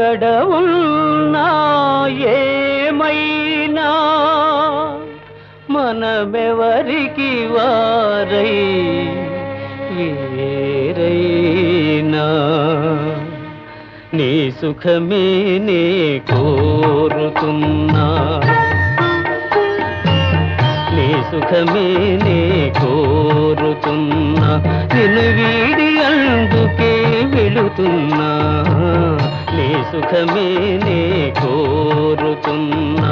ఎక్కడ ఉన్నా ఏమైనా మనమెవరికి వారై వేరైనా నీ సుఖమే నే కోరుతున్నా. నీ సుఖమే నే కోరుతున్నా. నిన్ను వీడి అందుకే వెళుతున్నా. సుఖమే నే కోరుతున్నా.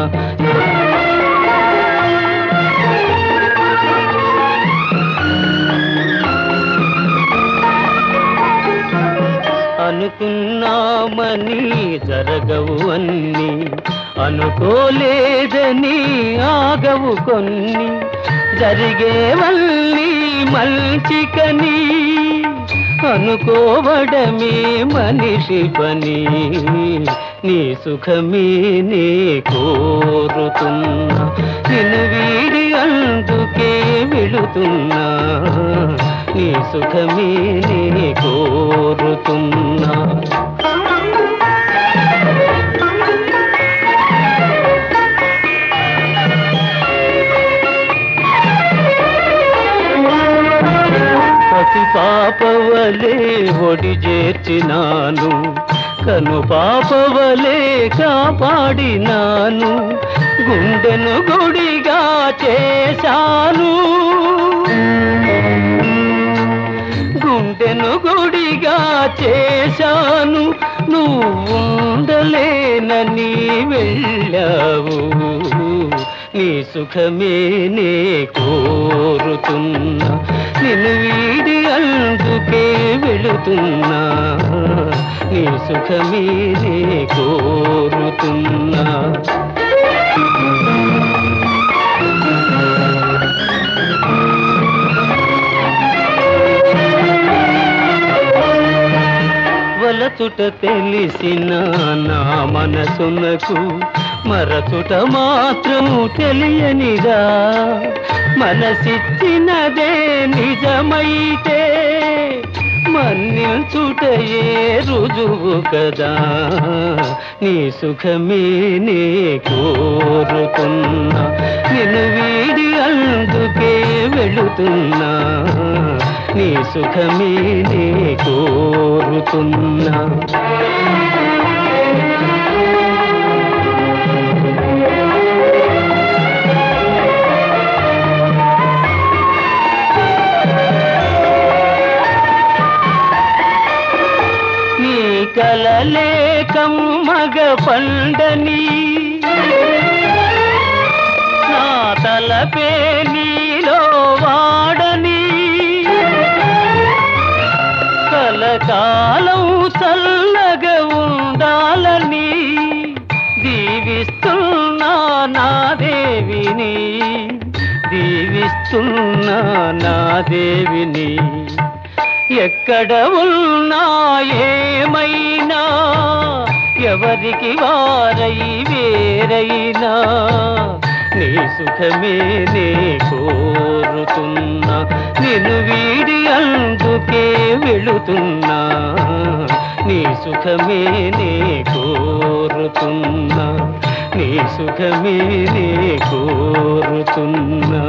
అనుకున్నామని జరగవు అన్ని అనుకోలేదని ఆగవు కొన్ని. మళ్ళీ చికని అనుకోవడమే మనిషి పని. నీ సుఖమే నే కోరుతున్నా. నిన్ను వీడి అందుకే విడుతున్నా నీ సుఖమే నే కోరుతున్నా. పాప పాపవలే ఒడి చేర్చినాను. కను పాపవలే కాపాడినాను. గుండెను గుడిగా చేశాను. గుండెను గుడిగా చేశాను. నువ్వు ఉండలేనని వెళ్ళావు. నీ సుఖమే నే కోరుతున్నా. నిన్ను వీడి అందుకే వెళుతున్నా. నీ సుఖమే నే కోరుతున్నా. వలచుట తెలిసిన నా మనసునకు మరచుట మాత్రము తెలియనిదా. మనసిచ్చినదే నిజమైతే నిల్చుటయే రుజువు కదా. నీ సుఖమే నే కోరుతున్నా. నిన్ను వీడి అందుకే వెళుతున్నా. నీ సుఖమే నే కోరుతున్నా. నీ కలలే పండని. నా తలపే నీలో వాడని. కలకాలం చల్లగ ఉండాలని దీవిస్తున్నా నా దేవిని. దీవిస్తున్నా నా దేవిని. ఎక్కడ ఉన్నా ఏమైనా ఎవరికి వారై వేరైనా నీ సుఖమే నే కోరుతున్నా నిన్ను వీడి అందుకే వెళుతున్నా నీ సుఖమే నే కోరుతున్నా నీ సుఖమే నే కోరుతున్నా.